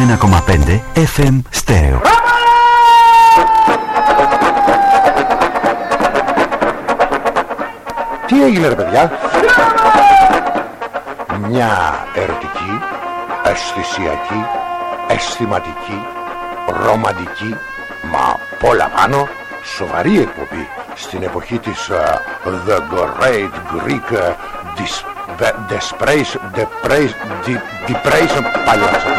101,5 FM Stereo. Τι έγινε ρε παιδιά; Μια ερωτική Αισθησιακή Αισθηματική Ρομαντική Μα πολλά πάνω Σοβαρή εκπομπή Στην εποχή της uh, The Great Greek uh, dis, depression, de, of palhaço.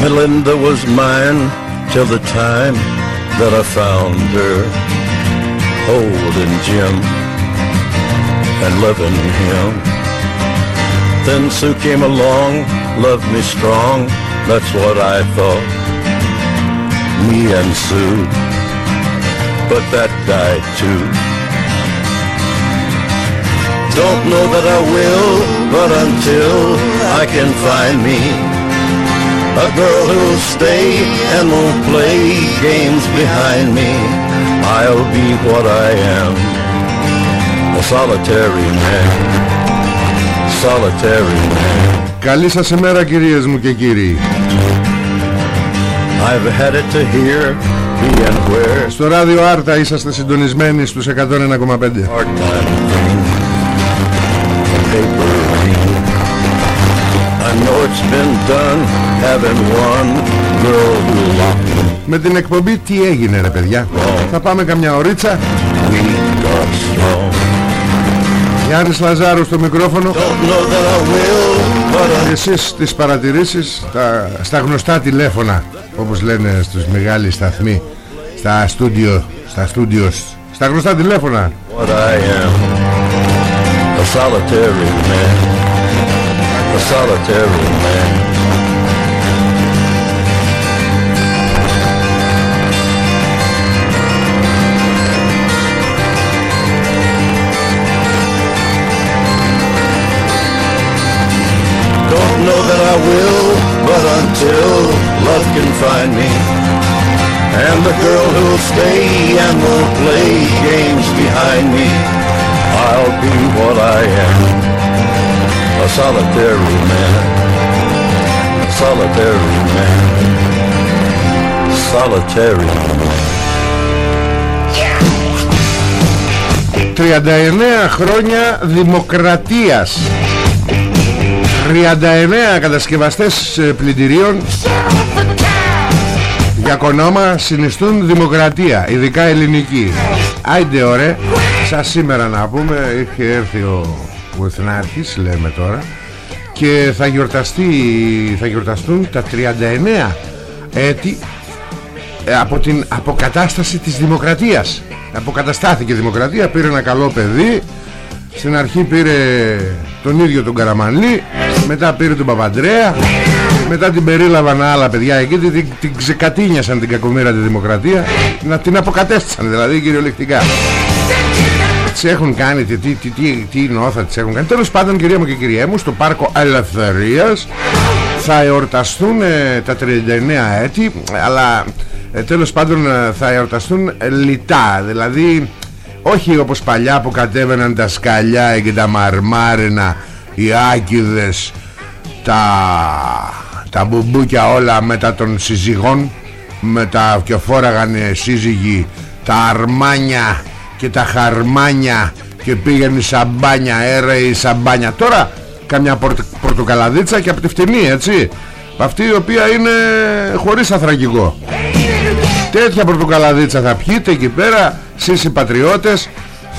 Melinda was mine till the time that I found her holding Jim and loving him. Then Sue came along loved me strong, that's what I thought. Me and Sue, but that died too. Don't know that I will, but until I can find me a girl who'll stay and won't play games behind me. I'll be what I am, a solitary man, solitary man. Καλή σας ημέρα κυρίες μου και κύριοι I've had it to hear, be and where. Στο ράδιο Άρτα είσαστε συντονισμένοι στους 101,5 Part-time thing, paper ring. I know it's been done, having one girl who locked me Με την εκπομπή τι έγινε ρε παιδιά; Θα πάμε καμιά ωρίτσα We got strong. Γιάννης Λαζάρου στο μικρόφωνο Don't know that I will, but I Εσείς τις παρατηρήσεις στα, στα γνωστά τηλέφωνα Όπως λένε στους μεγάλοι σταθμοί Στα στούντιο Στα στούντιος Στα γνωστά τηλέφωνα what I am. A solitary man. A solitary man. And the girl who'll stay and won't play games behind me I'll be what I am A solitary man A solitary man Solitary man 39 χρόνια δημοκρατίας 39 κατασκευαστές ε, πλυντηρίων για κονόμα συνιστούν δημοκρατία, ειδικά ελληνική. Άιντε ωραία, σαν σήμερα να πούμε, είχε έρθει ο Ουθνάρχης, λέμε τώρα, και θα, γιορταστεί, θα γιορταστούν τα 39 έτη ε, από την αποκατάσταση της δημοκρατίας. Αποκαταστάθηκε η δημοκρατία, πήρε ένα καλό παιδί, στην αρχή πήρε τον ίδιο τον Καραμανλή, μετά πήρε τον Παπαντρέα, μετά την περίλαβαν άλλα παιδιά εκεί, την, την, την ξεκατίνιασαν την κακομήρα τη δημοκρατία, να την αποκατέστησαν δηλαδή κυριολεκτικά. Τις έχουν κάνει, τι, τι, τι, τι, τι νόθα τις έχουν κάνει. Τέλος πάντων κυρία μου και κυρία μου, στο πάρκο Ελευθερίας θα εορταστούν ε, τα 39 έτη, αλλά ε, τέλος πάντων ε, θα εορταστούν ε, λιτά, δηλαδή όχι όπως παλιά που κατέβαιναν τα σκαλιά και τα μαρμάρινα, οι άκηδες, τα, τα μπουμπούκια όλα μετά των συζυγών, με τα και φόραγαν οι σύζυγοι, τα αρμάνια και τα χαρμάνια και πήγαινε η σαμπάνια, έρε η σαμπάνια. Τώρα καμιά πορτ, πορτοκαλαδίτσα και από τη φτηνή έτσι. Αυτή η οποία είναι χωρίς αθραγικό. Τέτοια πορτοκαλαδίτσα θα πιείτε εκεί πέρα Εσείς οι πατριώτες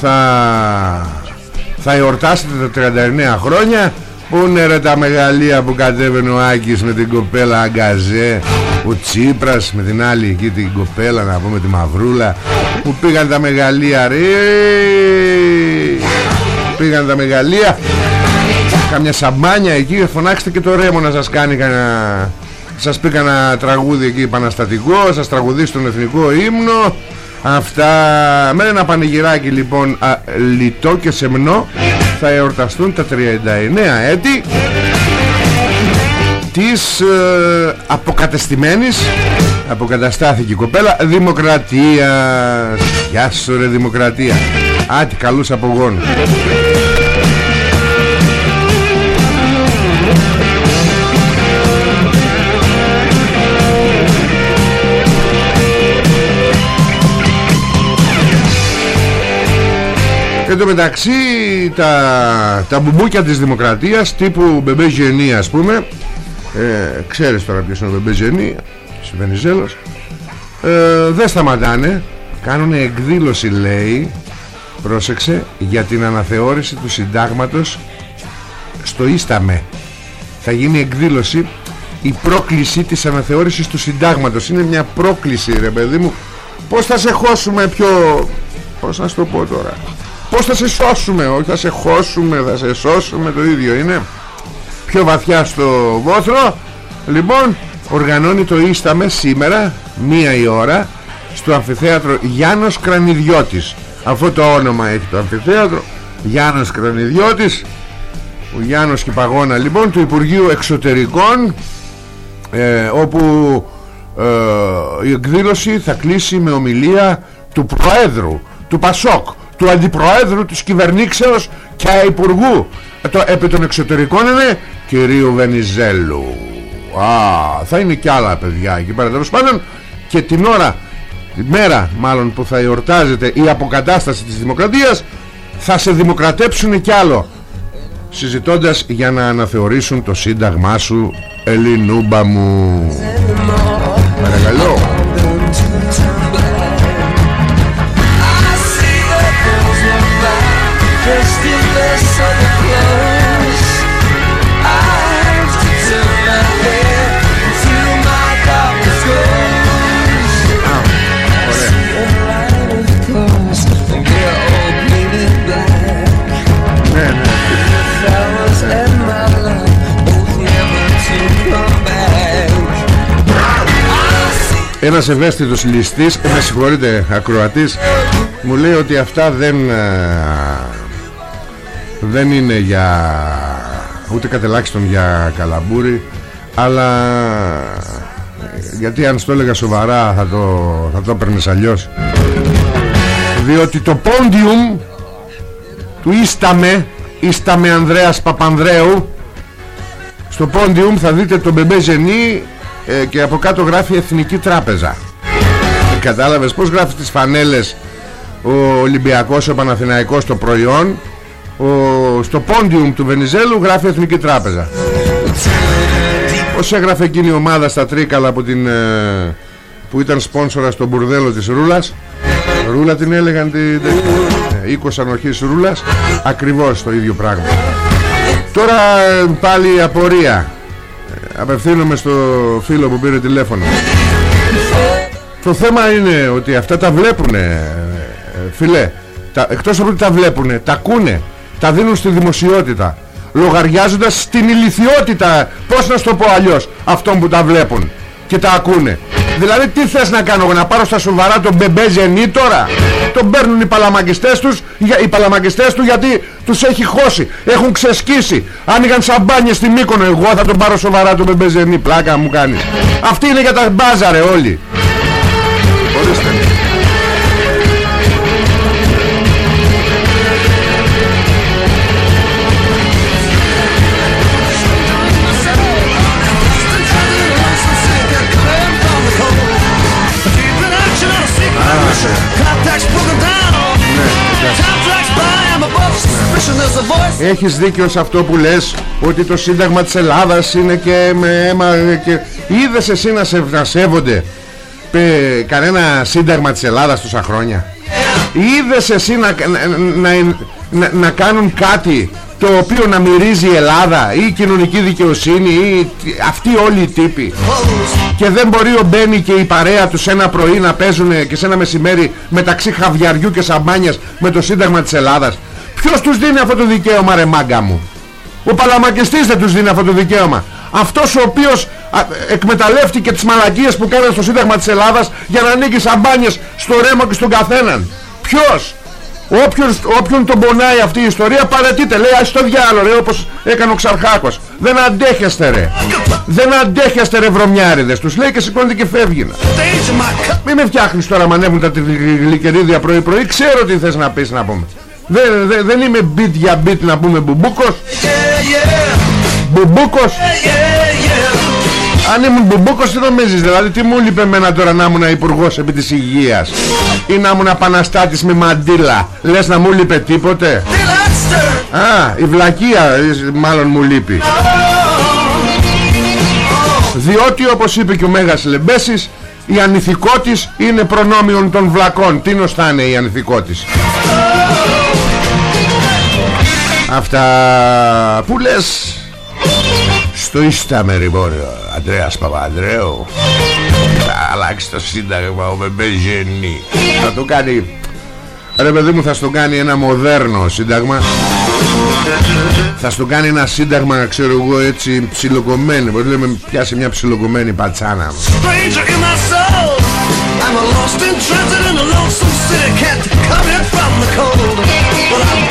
Θα Θα εορτάσετε τα 39 χρόνια Πού είναι ρε τα μεγαλεία που κατέβαινε ο Άκης με την κοπέλα Αγκαζέ Ο Τσίπρας με την άλλη εκεί την κοπέλα να πούμε τη Μαυρούλα Που πήγαν τα μεγαλεία ρε. Πήγαν τα μεγαλεία. Καμιά σαμπάνια εκεί Φωνάξτε και το ρέμο να σας κάνει κανένα σας πει κανένα τραγούδι εκεί επαναστατικό Σας τραγουδίσει τον εθνικό ύμνο. Αυτά. Με ένα πανηγυράκι λοιπόν α, λιτό και σεμνό Θα εορταστούν τα 39 έτη της ε, αποκατεστημένης αποκαταστάθηκε η κοπέλα Δημοκρατίας. Γεια σου ρε Δημοκρατία. Άτι καλούς απογόνους Εν τω μεταξύ τα, τα μπουμπούκια της Δημοκρατίας τύπου Μπεμπέ Γενή ας πούμε. Ε, Ξέρεις τώρα ποιος είναι ο Μπεμπέ Γενή Βενιζέλος. Ε, Δεν σταματάνε. Κάνουν εκδήλωση λέει Πρόσεξε Για την αναθεώρηση του συντάγματος Στο Ίσταμε. Θα γίνει εκδήλωση Η πρόκληση της αναθεώρησης του συντάγματος. Είναι μια πρόκληση ρε παιδί μου. Πώς θα σε χώσουμε πιο Πώς να σου το πω τώρα Πώς θα σε σώσουμε Όχι θα σε χώσουμε Θα σε σώσουμε το ίδιο είναι. Πιο βαθιά στο βόθρο. Λοιπόν οργανώνει το Ίσταμε σήμερα Μία η ώρα Στο αμφιθέατρο Γιάννος Κρανιδιώτης. Αυτό το όνομα έχει το αμφιθέατρο Γιάννος Κρανιδιώτης. Ο Γιάννος Κυπαγώνα λοιπόν Του Υπουργείου Εξωτερικών ε, Όπου ε, η εκδήλωση θα κλείσει με ομιλία του Προέδρου του Πασόκ του Αντιπροέδρου της Κυβερνήξεως και Υπουργού ε, το, επί των εξωτερικών είναι κυρίου Βενιζέλου. Α, θα είναι κι άλλα παιδιά εκεί πέρα τέλος πάντων. Και την ώρα τη μέρα μάλλον που θα εορτάζεται η αποκατάσταση της δημοκρατίας θα σε δημοκρατέψουν κι άλλο συζητώντας για να αναθεωρήσουν το σύνταγμά σου Ελληνούμπα μου Ένας ευαίσθητος ληστής Με συγχωρείτε ακροατής Μου λέει ότι αυτά δεν Δεν είναι για Ούτε κατελάχιστον για καλαμπούρι Αλλά Γιατί αν στο έλεγα σοβαρά Θα το, θα το έπαιρνες αλλιώς. Διότι το πόντιουμ Του Ίσταμε Ίσταμε Ανδρέας Παπανδρέου Στο πόντιουμ θα δείτε τον Μπεμπέ Ζενή ε, και από κάτω γράφει Εθνική Τράπεζα. Ε, Κατάλαβες πως γράφει τις φανέλες Ο Ολυμπιακός, ο Παναθηναϊκός το προϊόν ο, Στο πόντιουμ του Βενιζέλου γράφει Εθνική Τράπεζα. Πως έγραφε εκείνη η ομάδα στα Τρίκαλα από την, ε, Που ήταν σπόνσορα στο μπουρδέλο της Ρούλας; Ρούλα την έλεγαν την, ε, Οίκος ανοχής Ρούλας. Ακριβώς το ίδιο πράγμα. Τώρα πάλι απορία Απευθύνομαι στο φίλο που πήρε τηλέφωνο. Το θέμα είναι ότι αυτά τα βλέπουνε Φίλε τα, Εκτός από ότι τα βλέπουνε Τα ακούνε Τα δίνουν στη δημοσιότητα Λογαριάζοντας στην ηλικιότητα Πώς να σου το πω αλλιώς Αυτών που τα βλέπουν Και τα ακούνε Δηλαδή τι θες να κάνω να πάρω στα σοβαρά τον μπεμπέ Ζενή τώρα; Τον παίρνουν οι παλαμαγκιστές τους Οι παλαμαγκιστές του γιατί τους έχει χώσει Έχουν ξεσκίσει. Άνοιγαν σαμπάνιες στη Μύκονο Εγώ θα τον πάρω σοβαρά τον μπεμπέ Ζενή Πλάκα μου κάνεις. Αυτή είναι για τα μπάζαρε όλοι Έχεις δίκιο σε αυτό που λες Ότι το σύνταγμα της Ελλάδας είναι και με αίμα και... Είδες εσύ να, σε, να σέβονται κανένα σύνταγμα της Ελλάδας τόσα χρόνια. Είδες εσύ να, να, να, να κάνουν κάτι το οποίο να μυρίζει η Ελλάδα ή η κοινωνική δικαιοσύνη ή αυτοί όλοι οι τύποι. Και δεν μπορεί ο Μπένι και η παρέα τους ένα πρωί να παίζουν και σε ένα μεσημέρι μεταξύ χαβιαριού και σαμπάνιας με το Σύνταγμα της Ελλάδας Ποιος τους δίνει αυτό το δικαίωμα ρε μάγκα μου; Ο παλαμακιστής δεν τους δίνει αυτό το δικαίωμα. Αυτός ο οποίος εκμεταλλεύτηκε τις μαλακίες που κάνανε στο Σύνταγμα της Ελλάδας Για να ανοίγει σαμπάνιες στο ρέμο και στον καθέναν. Ποιος; Όποιος, όποιον τον πονάει αυτή η ιστορία παρετείται. Λέει ας το διάλογο ρε όπως έκανε ο Ξαρχάκος Δεν αντέχεστε ρε. Δεν αντέχεστε ρε βρωμιάριδες Τους. Λέει και σηκώνεται και φεύγει Μην με φτιάχνεις τώρα μα ανέβουν τα γλυκερίδια πρωί πρωί Ξέρω τι θες να πεις να πούμε Δεν, δεν, δεν είμαι μπιτ για μπιτ να πούμε μπουμπούκος. Μπουμπούκος. Αν ήμουν μπουμπούκος τι νομίζεις Δηλαδή τι μου λείπε εμένα τώρα να ήμουν υπουργός επί της υγείας Ή να ήμουν επαναστάτης με μαντήλα; Λες να μου λείπε τίποτε; Α η βλακεία μάλλον μου λείπει. Διότι όπως είπε και ο Μέγας Λεμπέσης Η ανηθικότης είναι προνόμιον των βλακών. Τι θα είναι η ανηθικότης; Αυτά που λες. Στο Ιστάμε λοιπόν Αντρέας Παπανδρέου. Θα αλλάξει το σύνταγμα ο Μπεμπεζενή Θα το κάνει. Ρε παιδί μου θα στο κάνει ένα μοντέρνο σύνταγμα. Θα στο κάνει ένα σύνταγμα ξέρω εγώ έτσι ψιλοκομμένο Μπορεί λέμε πιάσει μια ψιλοκομμένη πατσάνα. I'm a lost in transit in a lonesome city. Can't come here from the cold. But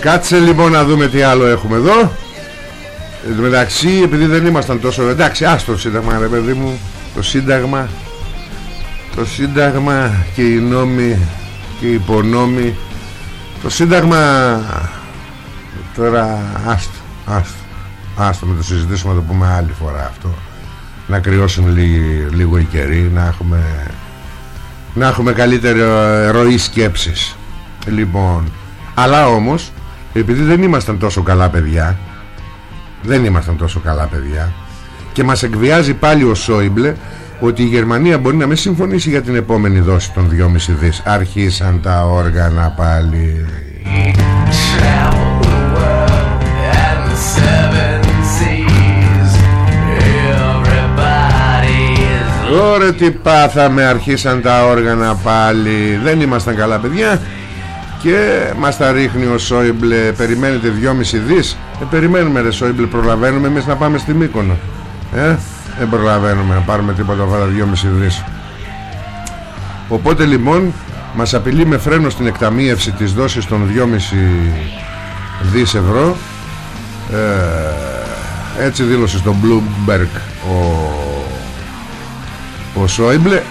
Κάτσε λοιπόν να δούμε τι άλλο έχουμε εδώ. Εν τω μεταξύ, επειδή δεν ήμασταν τόσο εντάξει, άστο Σύνταγμα ρε παιδί μου, το Σύνταγμα. Το σύνταγμα και οι νόμοι και υπονόμοι. Το Σύνταγμα τώρα άστο, άστο, άστο με το συζητήσουμε να το πούμε άλλη φορά αυτό. Να κρυώσουν λίγο, λίγο οι καιροί να έχουμε να έχουμε καλύτερη ροή σκέψης. Λοιπόν αλλά όμως επειδή δεν ήμασταν τόσο καλά παιδιά δεν ήμασταν τόσο καλά παιδιά και μας εκβιάζει πάλι ο Σόιμπλε ότι η Γερμανία μπορεί να μην συμφωνήσει για την επόμενη δόση των 2,5 δις. Αρχίσαν τα όργανα πάλι. Ωραία τι πάθαμε αρχίσαν τα όργανα πάλι. Δεν ήμασταν καλά παιδιά. Και μας τα ρίχνει ο Σόιμπλε. Περιμένετε 2,5 δις. Ε, Περιμένουμε ρε Σόιμπλε Προλαβαίνουμε εμείς να πάμε στη Μύκονο. Ε; Δεν προλαβαίνουμε να πάρουμε τίποτα από τα 2,5 δις. Οπότε λοιπόν μας απειλεί με φρένο στην εκταμείευση της δόσης των 2,5 δις ευρώ. Ε, έτσι δήλωσε στο Bloomberg ο, ο Σόιμπλε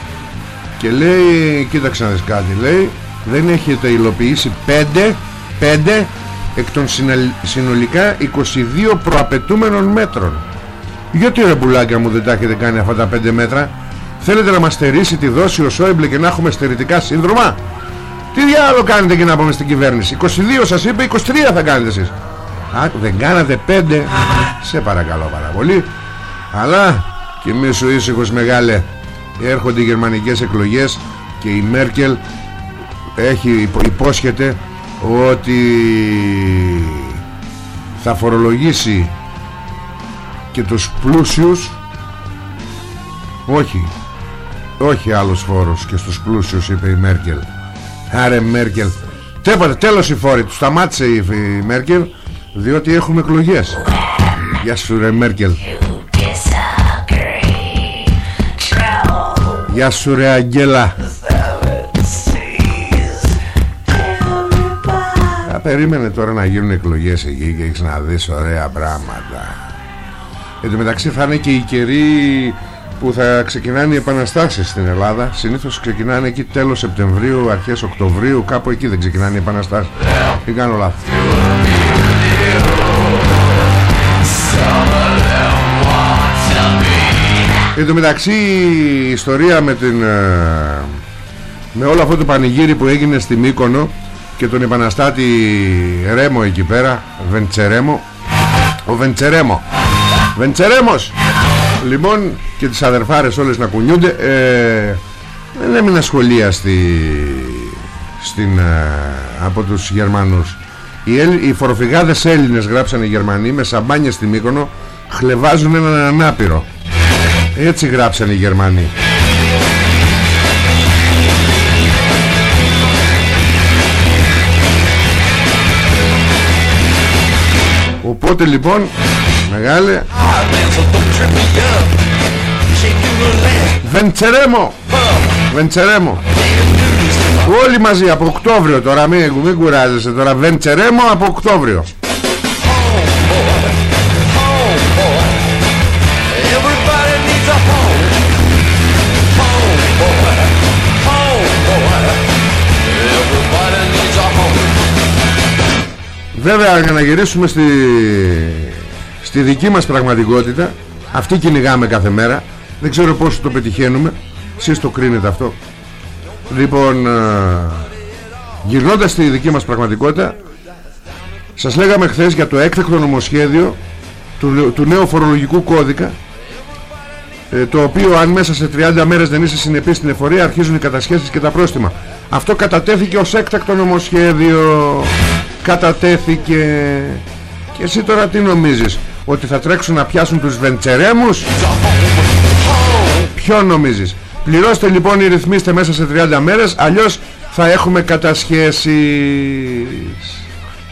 και λέει κοίταξε να δεις κάτι λέει δεν έχετε υλοποιήσει 5 5 εκ των συνολικά 22 προαπαιτούμενων μέτρων γιατί ρε πουλάκια μου δεν τα έχετε κάνει αυτά τα πέντε μέτρα; Θέλετε να μας στερήσει τη δόση ο Σόιμπλε και να έχουμε στερητικά σύνδρομα; Τι διάλογο κάνετε και να πούμε στην κυβέρνηση; 22 σας είπε 23 θα κάνετε εσείς. Α, δεν κάνατε 5 Σε παρακαλώ πάρα πολύ. Αλλά και εμείς ο ήσυχος μεγάλε Έρχονται οι γερμανικές εκλογές Και η Μέρκελ Έχει υπόσχεται Ότι Θα φορολογήσει και τους πλούσιους. Όχι. Όχι άλλος φόρος και στους πλούσιους είπε η Μέρκελ. Άρε Μέρκελ. Τέπατε, τέλος η φόρη. Τους σταμάτησε η, η Μέρκελ διότι έχουμε εκλογές. Γεια σου ρε Μέρκελ. Γεια σου ρε Αγγέλα. Περίμενε τώρα να γίνουν εκλογές εκεί και έχεις να δεις ωραία πράγματα Εν τω μεταξύ θα είναι και οι καιροί που θα ξεκινάνε οι επαναστάσεις στην Ελλάδα. Συνήθως ξεκινάνε εκεί τέλος Σεπτεμβρίου, αρχές Οκτωβρίου. Κάπου εκεί δεν ξεκινάνε οι επαναστάσεις. Δεν κάνω λάθος. Εν τω μεταξύ η ιστορία με την ε, με όλο αυτό το πανηγύρι που έγινε στη Μύκονο και τον επαναστάτη Ρέμο εκεί πέρα Βεντσερέμο. Ο Βεντσερέμο Βεντσερέμος. Λοιπόν και τις αδερφάρες όλες να κουνιούνται ε, Δεν έμεινα σχολεία στη, στην, ε, από τους Γερμανούς. Οι, Έλλη, οι Έλληνες γράψαν οι Γερμανοί με σαμπάνια στη Μύκονο χλεβάζουν έναν ανάπηρο. Έτσι γράψαν οι Γερμανοί. Οπότε λοιπόν μεγάλε. Βεντσερέμο. Βεντσερέμο. Όλοι μαζί από Οκτώβριο τώρα μην, μην κουράζεσαι τώρα. Βεντσερέμο από Οκτώβριο. Βέβαια για να γυρίσουμε στη, στη δική μας πραγματικότητα Αυτή κυνηγάμε κάθε μέρα. Δεν ξέρω πόσο το πετυχαίνουμε. Εσείς το κρίνετε αυτό. Λοιπόν ε, Γυρνώντας στη δική μας πραγματικότητα Σας λέγαμε χθες για το έκτακτο νομοσχέδιο του, του νέου φορολογικού κώδικα ε, το οποίο αν μέσα σε 30 μέρες δεν είσαι συνεπής στην εφορία αρχίζουν οι κατασχέσεις και τα πρόστιμα. Αυτό κατατέθηκε ως έκτακτο νομοσχέδιο. Κατατέθηκε. Και εσύ τώρα τι νομίζεις; Ότι θα τρέξουν να πιάσουν τους βεντσερέμους; Ποιο νομίζεις; Πληρώστε λοιπόν ή ρυθμίστε μέσα σε 30 μέρες αλλιώς θα έχουμε κατασχέσεις.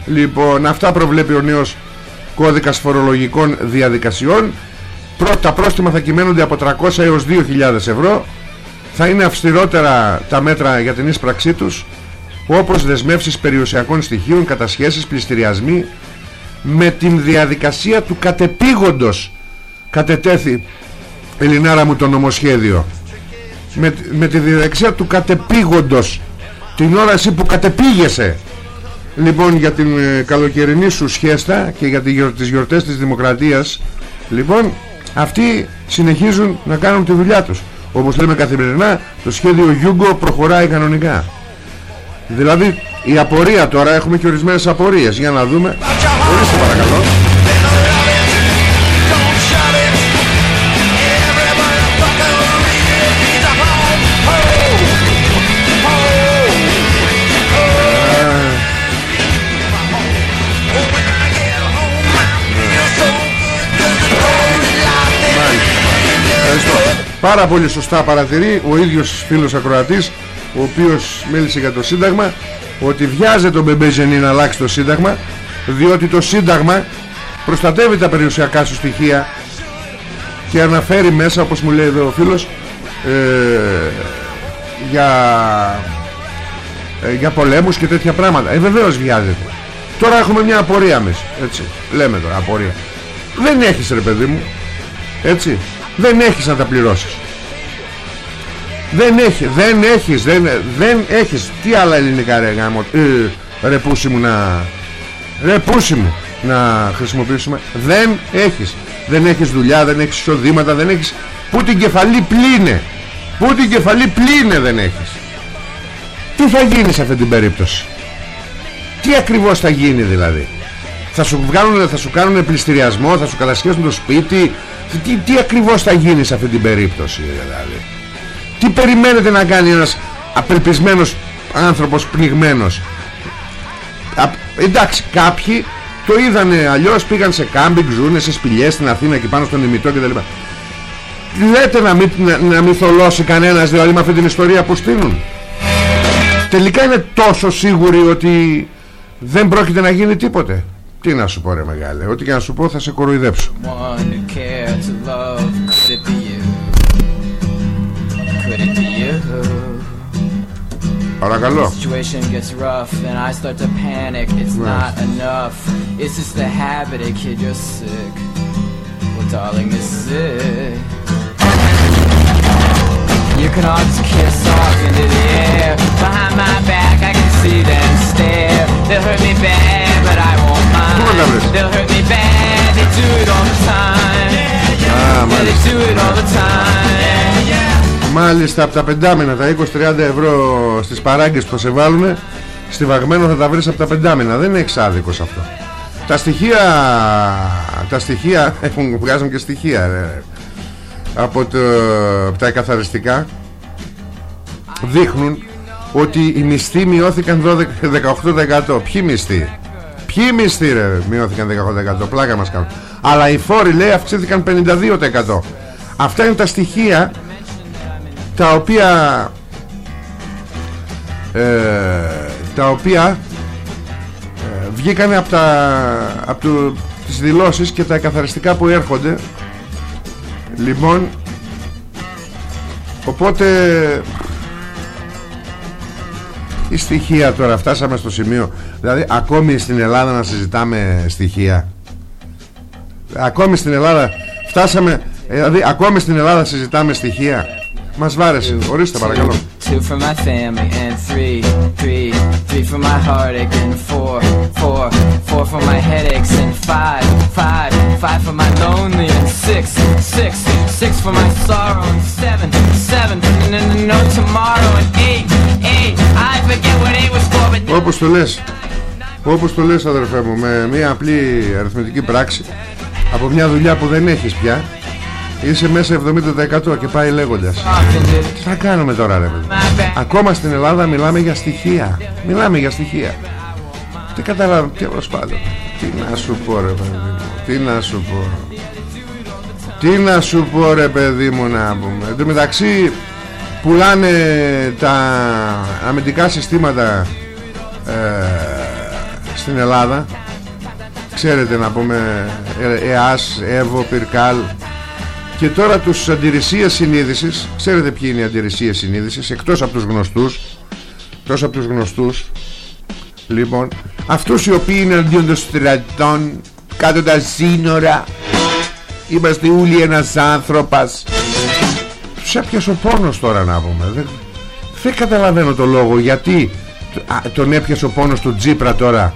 Λοιπόν αυτά προβλέπει ο νέος κώδικας φορολογικών διαδικασιών. Πρώτα πρόστιμα θα κυμαίνονται από 300 έως 2.000 ευρώ. Θα είναι αυστηρότερα τα μέτρα για την ίσπραξή τους όπως δεσμεύσεις περιουσιακών στοιχείων, κατασχέσεις, πληστηριασμοί με την διαδικασία του κατεπήγοντος κατετέθη Ελληνάρα μου το νομοσχέδιο. Με, με τη διαδικασία του κατεπήγοντος την ώρα εσύ που κατεπήγεσαι. Λοιπόν για την ε, καλοκαιρινή σου σχέστα και για τις γιορτές της Δημοκρατίας λοιπόν αυτοί συνεχίζουν να κάνουν τη δουλειά τους. Όπως λέμε καθημερινά το σχέδιο Γιούγκο προχωράει κανονικά. Δηλαδή η απορία τώρα έχουμε και ορισμένες απορίες. Για να δούμε Ορίστε παρακαλώ. Πάρα πολύ σωστά παρατηρεί ο ίδιος φίλος ακροατής ο οποίος μίλησε για το Σύνταγμα ότι βιάζεται ο Μπεμπέζενή να αλλάξει το Σύνταγμα διότι το Σύνταγμα προστατεύει τα περιουσιακά σου στοιχεία και αναφέρει μέσα όπως μου λέει εδώ ο φίλος ε, για, ε, για πολέμους και τέτοια πράγματα. Ε βεβαίως βιάζεται. Τώρα έχουμε μια απορία εμείς έτσι. Λέμε τώρα απορία. Δεν έχεις ρε παιδί μου έτσι. Δεν έχεις να τα πληρώσεις. Δεν έχει, δεν έχεις, δεν, δεν έχεις. Τι άλλα ελληνικά ρε γάμο ε, Ρε πούσι μου να Ρε πούσι μου να χρησιμοποιήσουμε. Δεν έχεις. Δεν έχεις δουλειά, δεν έχεις εισοδήματα Δεν έχεις. Πού την κεφαλή πλήνε; Πού την κεφαλή πλήνε δεν έχεις; Τι θα γίνει σε αυτή την περίπτωση; Τι ακριβώς θα γίνει δηλαδή; Θα σου, βγάλουν, θα σου κάνουν πληστηριασμό Θα σου κατασχέσουν το σπίτι; Τι, τι ακριβώς θα γίνει σε αυτή την περίπτωση δηλαδή; Τι περιμένετε να κάνει ένας απελπισμένος άνθρωπος πνιγμένος; Α, Εντάξει κάποιοι το είδανε αλλιώς πήγαν σε κάμπινγκ ζούνε σε σπηλιές στην Αθήνα και πάνω στον ημιτό κτλ Λέτε να μην, να, να μην θολώσει κανένας δηλαδή με αυτή την ιστορία που στείλουν. Τελικά είναι τόσο σίγουροι ότι δεν πρόκειται να γίνει τίποτε. Τι να σου πω ρε μεγάλε Ό,τι και να σου πω θα σε κοροϊδέψω Παρακαλώ. situation gets rough and I start to panic. It's not enough. It's just the habit, a kid, you're sick. Well, darling, this is it. You can all just kiss off into the air. Behind my back, I can see them stare. They'll hurt me bad, but I won't mind. They'll hurt me bad, they do it all the time. Yeah, they do it all the time. Μάλιστα από τα πεντάμινα Τα 20-30 ευρώ στις παράγκες που σε βάλουν Στη Βαγμένο θα τα βρεις από τα πεντάμινα Δεν είναι εξάδικος αυτό. Τα στοιχεία Τα στοιχεία έχουν βγάζουν και στοιχεία ρε. Από, το, από τα εκαθαριστικά Δείχνουν Ότι οι μισθοί μειώθηκαν 18% Ποιοι μισθοί; Ποιοι μισθοί ρε μειώθηκαν 18% Πλάκα μας κάνουν. Αλλά οι φόροι λέει αυξήθηκαν 52% Αυτά είναι τα στοιχεία τα οποία ε, τα οποία ε, βγήκανε από, τα, από, το, τις δηλώσεις και τα εκαθαριστικά που έρχονται. Λοιπόν οπότε η στοιχεία τώρα φτάσαμε στο σημείο. Δηλαδή ακόμη στην Ελλάδα να συζητάμε στοιχεία. Ακόμη στην Ελλάδα φτάσαμε δηλαδή ακόμη στην Ελλάδα συζητάμε στοιχεία μας βάρεσε ορίστε παρακαλώ Two for my family and three, three, three for my heartache and four, four, four for my headaches and five, five, five for my lonely and six, six, six for my sorrow and seven, seven, and no tomorrow and eight, eight. I forget what eight was for, but Όπως το λες Όπως το λες αδερφέ μου Με μια απλή αριθμητική πράξη Από μια δουλειά που δεν έχεις πια Είσαι μέσα 70% και πάει λέγοντας. Often did Τι θα κάνουμε τώρα ρε παιδί my back. Ακόμα στην Ελλάδα μιλάμε για στοιχεία. Μιλάμε για στοιχεία. Τι καταλάβω τέλος πάντων Τι να σου πω ρε παιδί μου; Τι να σου πω; Τι να σου πω ρε παιδί μου να πούμε; Εν τω μεταξύ πουλάνε τα αμυντικά συστήματα ε, στην Ελλάδα. Ξέρετε να πούμε ε, ΕΑΣ, ΕΒΟ, Πυρκάλ και τώρα τους αντιρρησίες συνείδησης Ξέρετε ποιοι είναι οι αντιρρησίες συνείδησης Εκτός από τους γνωστούς Εκτός από τους γνωστούς Λοιπόν Αυτούς οι οποίοι είναι αντίον των στρατών Κάτω τα σύνορα. Είμαστε όλοι ένας άνθρωπος. Τους έπιασε ο πόνος τώρα να πούμε. Δεν, δεν καταλαβαίνω το λόγο Γιατί α, Τον έπιασε ο πόνος του Τζίπρα τώρα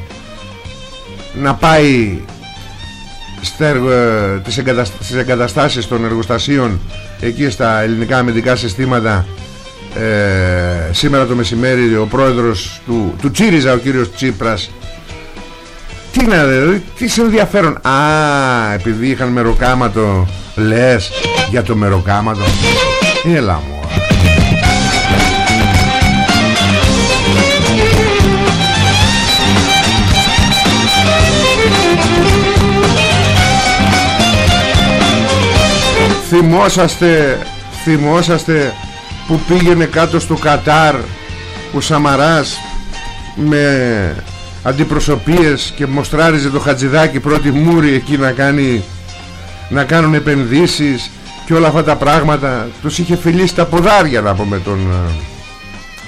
Να πάει στις εγκαταστάσεις των εργοστασίων εκεί στα ελληνικά αμυντικά συστήματα. Ε, σήμερα το μεσημέρι ο πρόεδρος του, του Τσίριζα ο κύριος Τσίπρας τι να δηλαδή, τι σε ενδιαφέρον; Α, επειδή είχαν μεροκάματο Λες για το μεροκάματο. Έλα μου Θυμόσαστε Θυμόσαστε που πήγαινε κάτω στο Κατάρ ο Σαμαράς με αντιπροσωπείες και μοστράριζε το Χατζηδάκι πρώτη μούρη εκεί να κάνει να κάνουν επενδύσεις και όλα αυτά τα πράγματα. Τους είχε φιλήσει τα ποδάρια να πούμε τον, ε,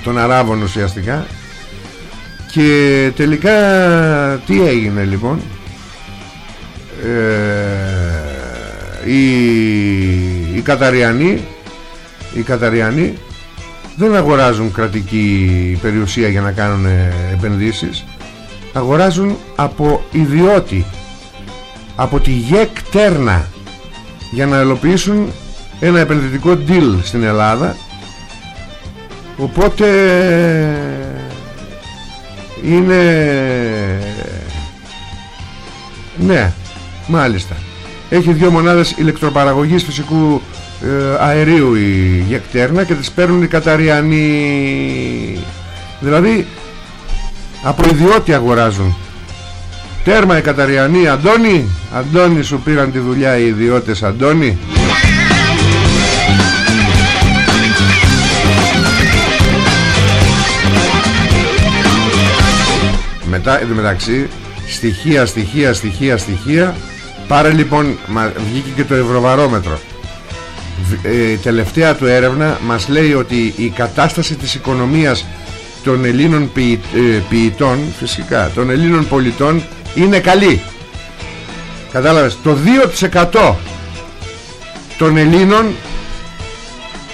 τον Αράβων ουσιαστικά. Και τελικά τι έγινε λοιπόν; Ε, οι, οι Καταριανοί οι Καταριανοί δεν αγοράζουν κρατική περιουσία για να κάνουν ε, επενδύσεις. Αγοράζουν από ιδιώτη από τη ΓΕΚ Τέρνα για να ελοποιήσουν ένα επενδυτικό deal στην Ελλάδα. Οπότε είναι ναι μάλιστα έχει δύο μονάδες ηλεκτροπαραγωγής φυσικού ε, αερίου η ΓΕΚ Τέρνα και τις παίρνουν οι Καταριανοί. Δηλαδή από ιδιώτη αγοράζουν. Τέρμα οι Καταριανοί Αντώνη Αντώνη σου πήραν τη δουλειά οι ιδιώτες Αντώνη Μετά εν τω μεταξύ Στοιχεία, στοιχεία, στοιχεία, στοιχεία Πάρε λοιπόν μα, Βγήκε και το ευρωβαρόμετρο. Β- ε, Η τελευταία του έρευνα Μας λέει ότι η κατάσταση της οικονομίας Των Ελλήνων ποιη- ε, ποιητών Φυσικά Των Ελλήνων πολιτών είναι καλή. Κατάλαβες Το 2% των Ελλήνων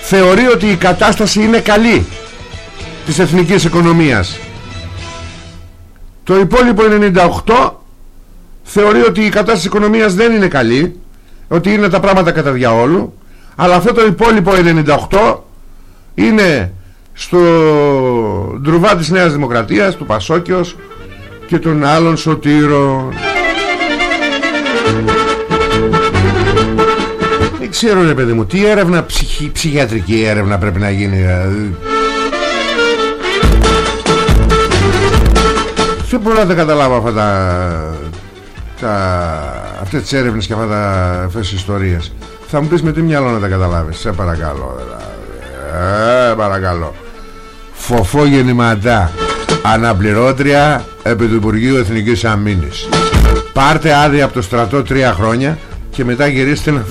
Θεωρεί ότι η κατάσταση είναι καλή Της εθνικής οικονομίας. Το υπόλοιπο 98 θεωρεί ότι η κατάσταση της οικονομίας δεν είναι καλή ότι είναι τα πράγματα κατά διαόλου αλλά αυτό το υπόλοιπο 98 είναι στο ντρουβά της Νέας Δημοκρατίας του Πασόκιος και των άλλων σωτήρων δεν ξέρω ρε παιδί μου τι έρευνα ψυχι, ψυχιατρική έρευνα πρέπει να γίνει δηλαδή. Δεν μπορώ να τα καταλάβω αυτά τα, τα, αυτές τις έρευνες και αυτά τα, αυτές τις ιστορίες. Θα μου πεις με τι μυαλό να τα καταλάβεις. Σε παρακαλώ δηλαδή. ε, παρακαλώ. Φοφό γεννηματά. Αναπληρώτρια επί του Υπουργείου Εθνικής Αμήνης. Πάρτε άδεια από το στρατό τρία χρόνια και μετά γυρίστε να,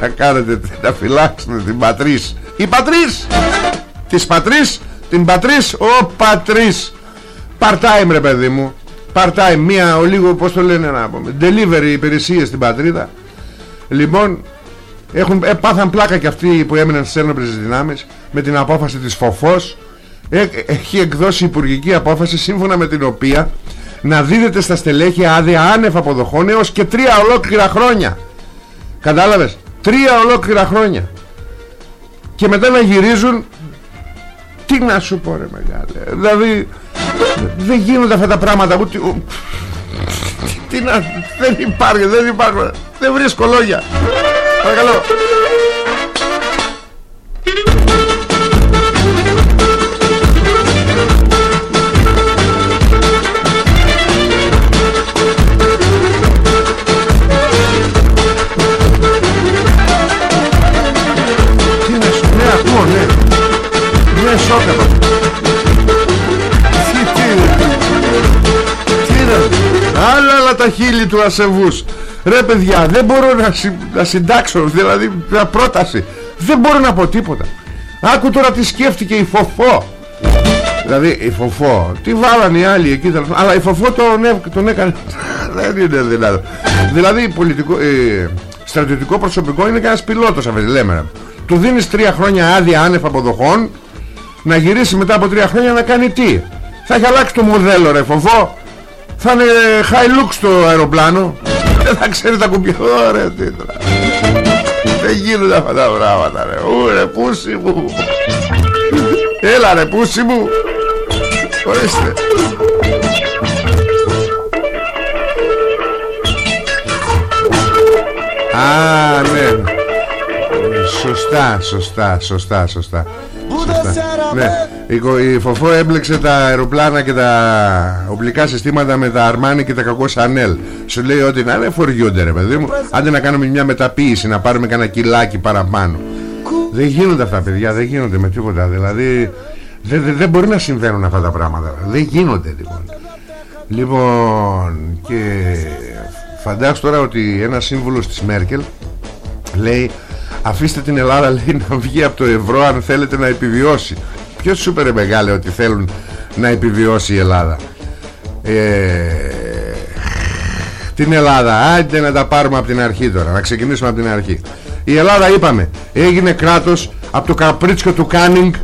να κάνετε να φυλάξετε την πατρίς. Η πατρίς! Της πατρίς την πατρίς ο πατρίς. Part time ρε παιδί μου part time μία ο λίγο πως το λένε να πούμε delivery υπηρεσίες στην πατρίδα. Λοιπόν έχουν, ε, πάθαν πλάκα και αυτοί που έμειναν στις ένοπλες δυνάμεις με την απόφαση της ΦΟΦΟΣ ε, έχει εκδώσει υπουργική απόφαση σύμφωνα με την οποία να δίδεται στα στελέχη άδεια άνευ αποδοχών έως και τρία ολόκληρα χρόνια. Κατάλαβες; Τρία ολόκληρα χρόνια. Και μετά να γυρίζουν τι να σου πω ρε μεγάλε δηλαδή δεν γίνονται αυτά τα πράγματα ούτε τι να δεν υπάρχει δεν υπάρχει δεν βρίσκω λόγια. Παρακαλώ τα χείλη του ασεβούς. Ρε παιδιά δεν μπορώ να, συ, να συντάξω Δηλαδή μια πρόταση. Δεν μπορώ να πω τίποτα. Άκου τώρα τι σκέφτηκε η Φοφό Δηλαδή η Φοφό Τι βάλανε οι άλλοι εκεί Αλλά η Φοφό τον, τον έκανε Δεν είναι δυνατό. Δηλαδή πολιτικό, ε, στρατιωτικό προσωπικό είναι κανένας πιλότος λέμε. Του δίνεις τρία χρόνια άδεια άνευ αποδοχών να γυρίσει μετά από τρία χρόνια να κάνει τι; Θα έχει αλλάξει το μοντέλο ρε φοβό θα είναι high look στο αεροπλάνο. Δεν θα ξέρει τα κουμπιά. Ρε τι δεν γίνονται αυτά τα πράγματα ρε. Ου ρε πούσι μου. Έλα ρε πούσι μου. Ορίστε. Α, ναι. Σωστά, σωστά, σωστά, σωστά. Ναι. Η, Φοφό έμπλεξε τα αεροπλάνα και τα οπλικά συστήματα με τα Αρμάνι και τα κακό Σανέλ. Σου λέει ότι να είναι φοριούνται ρε παιδί μου. Άντε να κάνουμε μια μεταποίηση, να πάρουμε κανένα κιλάκι παραπάνω. Δεν γίνονται αυτά παιδιά, δεν γίνονται με τίποτα. Δηλαδή δεν, δεν, δεν μπορεί να συμβαίνουν αυτά τα πράγματα. Δεν γίνονται λοιπόν. Λοιπόν και φαντάσου τώρα ότι ένα σύμβουλος της Μέρκελ λέει Αφήστε την Ελλάδα λέει να βγει από το ευρώ αν θέλετε να επιβιώσει Ποιος σου είπε μεγάλε ότι θέλουν να επιβιώσει η Ελλάδα; Ε, Την Ελλάδα. Άντε να τα πάρουμε από την αρχή τώρα Να ξεκινήσουμε από την αρχή. Η Ελλάδα είπαμε έγινε κράτος Από το καπρίτσιο του Κάνινγκ.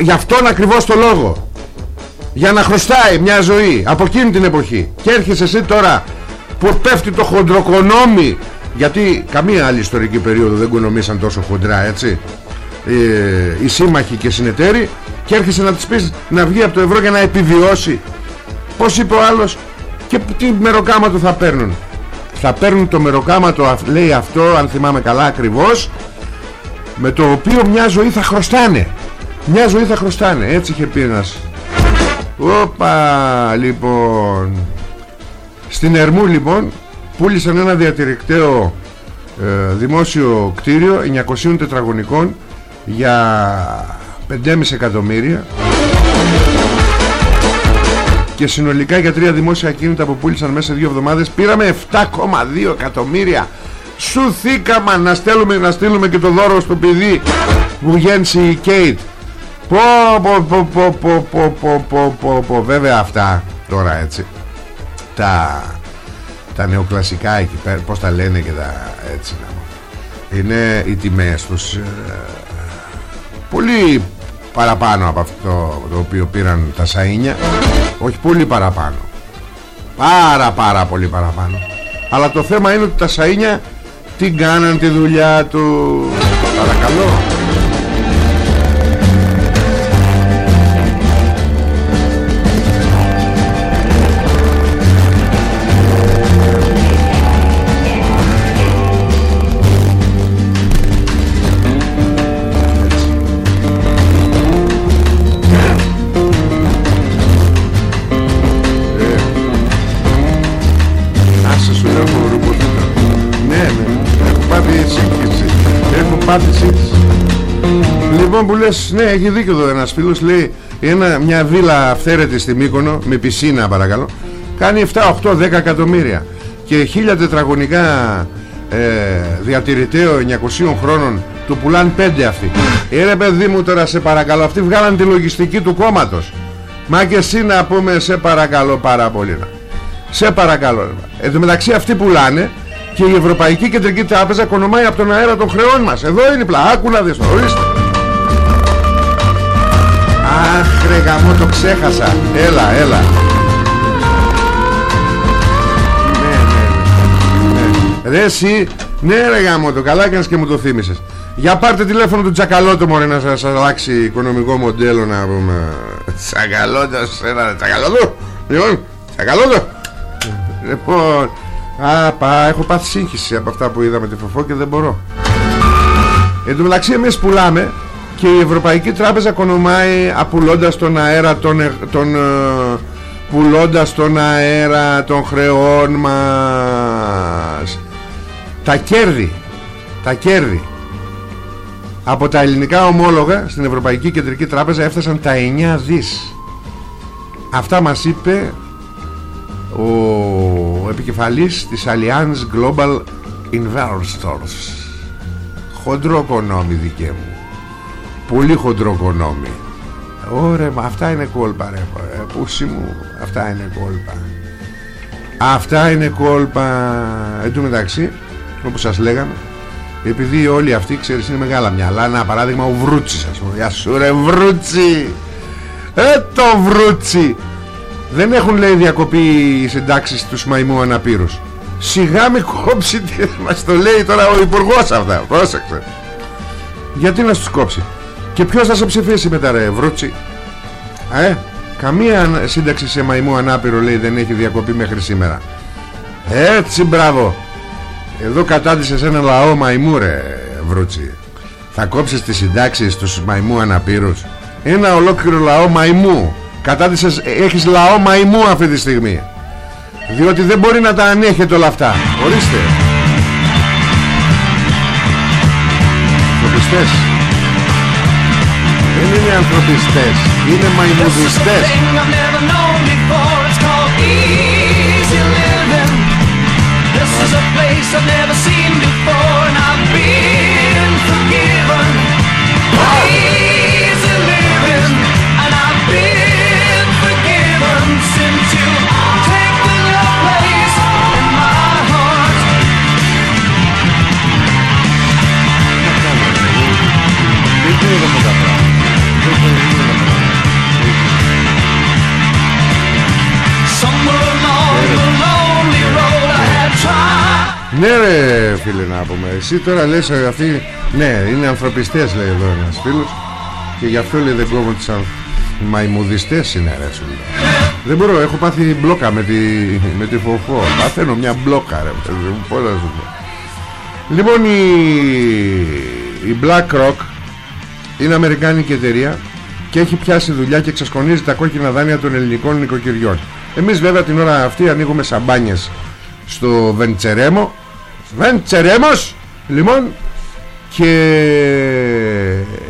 Γι' αυτόν ακριβώς το λόγο. Για να χρωστάει μια ζωή Από εκείνη την εποχή. Και έρχεσαι εσύ τώρα Που πέφτει το χοντροκονόμι. Γιατί καμία άλλη ιστορική περίοδο δεν κονομήσαν τόσο χοντρά έτσι ε, οι σύμμαχοι και συνεταίροι και έρχεσαι να τις πεις να βγει από το ευρώ για να επιβιώσει. Πως είπε ο άλλος και τι μεροκάματο θα παίρνουν θα παίρνουν το μεροκάματο λέει αυτό αν θυμάμαι καλά ακριβώς με το οποίο μια ζωή θα χρωστάνε μια ζωή θα χρωστάνε έτσι είχε πει ένας. Όπα λοιπόν. Στην Ερμού λοιπόν πούλησαν ένα διατηρηκταίο ε, δημόσιο κτίριο 900 τετραγωνικών για 5,5 εκατομμύρια και συνολικά για τρία δημόσια ακίνητα που πούλησαν μέσα σε δύο εβδομάδες πήραμε 7,2 εκατομμύρια. Σου θήκαμα να στέλνουμε, να στείλουμε και το δώρο στο παιδί που γέννησε η Κέιτ. Πω πω πω πω πω πω πω πω πω πω. Βέβαια αυτά τώρα έτσι τα τα νεοκλασικά εκεί πέρα πως τα λένε και τα έτσι είναι οι τιμές τους ε, πολύ παραπάνω από αυτό το οποίο πήραν τα σαΐνια. Όχι πολύ παραπάνω. Πάρα πάρα πολύ παραπάνω. Αλλά το θέμα είναι ότι τα σαΐνια τι κάναν τη δουλειά τους. Παρακαλώ Λοιπόν που λες ναι έχει δίκιο εδώ ένας φίλος λέει ένα, μια βίλα αυθαίρετη στη Μύκονο με πισίνα παρακαλώ κάνει 7, 8, 10 εκατομμύρια. Και χίλια τετραγωνικά ε, διατηρηταίο 900 χρόνων του πουλάν πέντε αυτοί. Ε ρε παιδί μου τώρα σε παρακαλώ αυτοί βγάλαν τη λογιστική του κόμματος. Μα και εσύ να πούμε σε παρακαλώ πάρα πολύ σε παρακαλώ. Εν τω μεταξύ αυτοί πουλάνε και η Ευρωπαϊκή Κεντρική Τράπεζα κονομάει από τον αέρα των χρεών μας. Εδώ είναι η πλάκου να δεις ορίστε Αχ ρε γαμό το ξέχασα. Έλα έλα. Ναι ναι ναι Ρε εσύ. Ναι ρε γαμό το καλά έκανες και μου το θύμισες. Για πάρτε τηλέφωνο του Τσακαλώτο μωρέ να σας αλλάξει οικονομικό μοντέλο να πούμε. Τσακαλώτο Ένα Τσακαλώτο Λοιπόν Τσακαλώτο Λοιπόν Α, πα, έχω πάθει σύγχυση από αυτά που είδαμε τη φοφό και δεν μπορώ. Εν τω μεταξύ εμείς πουλάμε και η Ευρωπαϊκή Τράπεζα κονομάει απουλώντας τον αέρα τον, ε, τον, ε, πουλώντας τον αέρα των χρεών μας τα κέρδη τα κέρδη από τα ελληνικά ομόλογα στην Ευρωπαϊκή Κεντρική Τράπεζα έφτασαν τα 9 δις αυτά μας είπε ο επικεφαλής της Allianz Global Investors. Χοντροκονόμη δικέ μου. Πολύ χοντροκονόμη. Ωραία, αυτά είναι κόλπα ρε, πούσι μου, αυτά είναι κόλπα. Αυτά είναι κόλπα. Εν τω μεταξύ, όπως σας λέγαμε Επειδή όλοι αυτοί, ξέρεις, είναι μεγάλα μυαλά Ένα παράδειγμα, ο Βρούτσης ας πούμε Γεια σου ρε Βρούτσι! Ε το Βρούτσι δεν έχουν λέει διακοπή οι συντάξεις τους μαϊμού αναπήρους. Σιγά με κόψει Μας το λέει τώρα ο υπουργός αυτά. Πρόσεξε. Γιατί να στους κόψει; Και ποιος θα σε ψηφίσει μετά ρε Βρούτσι; Ε Καμία σύνταξη σε μαϊμού ανάπηρο λέει δεν έχει διακοπή μέχρι σήμερα. Έτσι μπράβο. Εδώ κατάντησες ένα λαό μαϊμού ρε Βρούτσι. Θα κόψεις τις συντάξεις τους μαϊμού αναπήρους; Ένα ολόκληρο λαό μαϊμού Κατάτησες, έχεις λαό μαϊμού αυτή τη στιγμή. Διότι δεν μπορεί να τα ανέχεται όλα αυτά. Ορίστε. Ανθρωπιστές. Δεν είναι ανθρωπιστές Είναι μαϊμουδιστές. This is a place I've never seen Ναι ρε φίλε να πούμε. Εσύ τώρα λες ε, αυτοί Ναι είναι ανθρωπιστές λέει εδώ ένας φίλος. Και γι' αυτό λέει δεν κόβουν τις αν... Μαϊμουδιστές είναι ρε σου λέω. Δεν μπορώ έχω πάθει μπλόκα με τη, με τη φοφό Παθαίνω μια μπλόκα ρε παιδί μου, Πώς να σου πω. Λοιπόν η, η BlackRock Είναι αμερικάνικη εταιρεία Και έχει πιάσει δουλειά και ξεσκονίζει τα κόκκινα δάνεια των ελληνικών νοικοκυριών. Εμείς βέβαια την ώρα αυτή ανοίγουμε σαμπάνιες Στο Βεντσερέμο Βεντσερέμος Λοιπόν Και